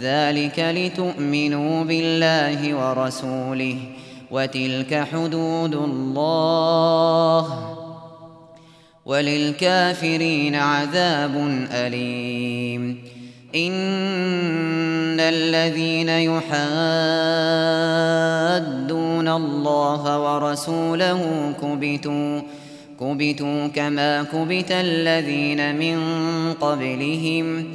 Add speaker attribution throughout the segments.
Speaker 1: ذلك لتؤمنوا بالله ورسوله وتلك حدود الله وللكافرين عذاب أليم. إن الذين يحادون الله ورسوله كبتوا كبتوا كما كبت الذين من قبلهم.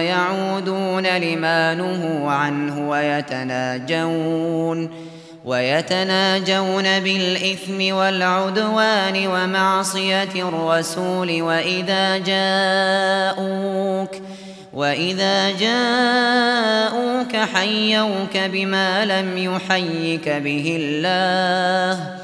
Speaker 1: يعودون لما نهوا عنه ويتناجون ويتناجون بالإثم والعدوان ومعصية الرسول وإذا جاءوك وإذا جاءوك حيوك بما لم يحيك به الله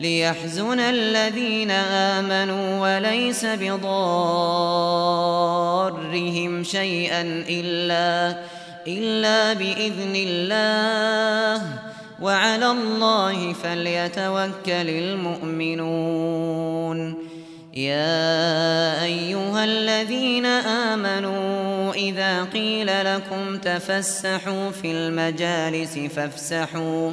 Speaker 1: ليحزن الذين آمنوا وليس بضارهم شيئا إلا, إلا بإذن الله وعلى الله فليتوكل المؤمنون. يا أيها الذين آمنوا إذا قيل لكم تفسحوا في المجالس فافسحوا